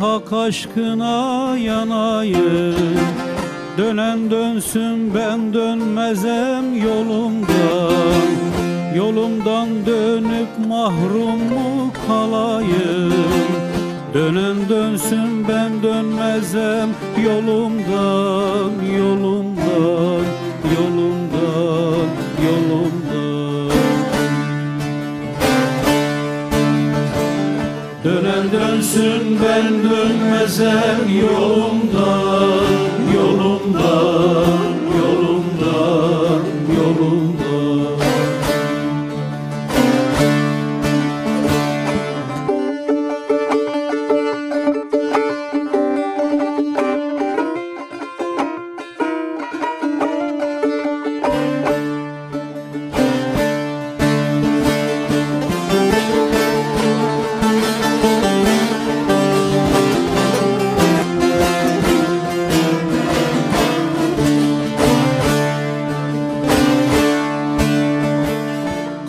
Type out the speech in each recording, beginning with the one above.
hak aşkına yanayım. Dönen dönsün ben dönmezem yolumdan. Yolumdan dönüp mahrum mu kalayım? Dönen dönsün ben dönmezem yolumdan. Yolumdan, Dönen dönsün ben dönmezem yolumdan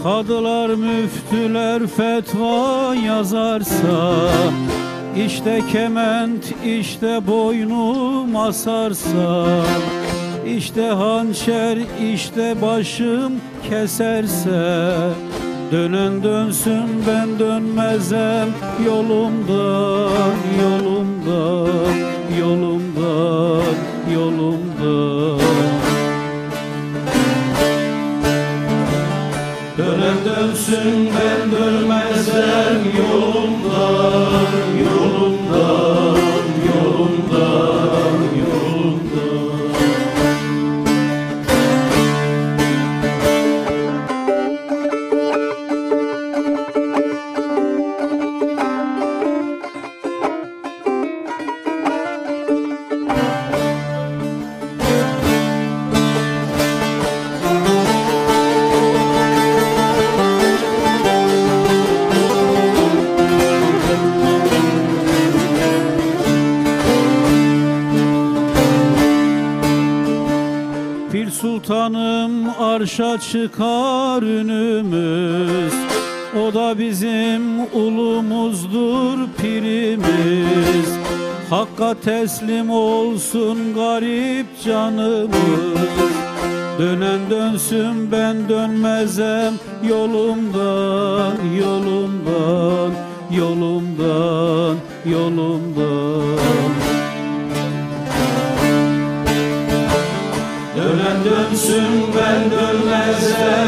Kadılar müftüler fetva yazarsa işte kement işte boynum asarsa işte hançer işte başım keserse Dönen dönsün ben dönmezem yolumdan yolumdan yolumdan yolumdan Dönen dönsün ben yolumdan, yolumdan, yolumdan, Pir sultanım arşa çıkar ünümüz O da bizim ulumuzdur pirimiz. Hakka teslim olsun garip canımız. Dönen dönsün ben dönmezem. Yolumdan Yolumdan, yolumdan, yolumdan dönsün ben dönmezem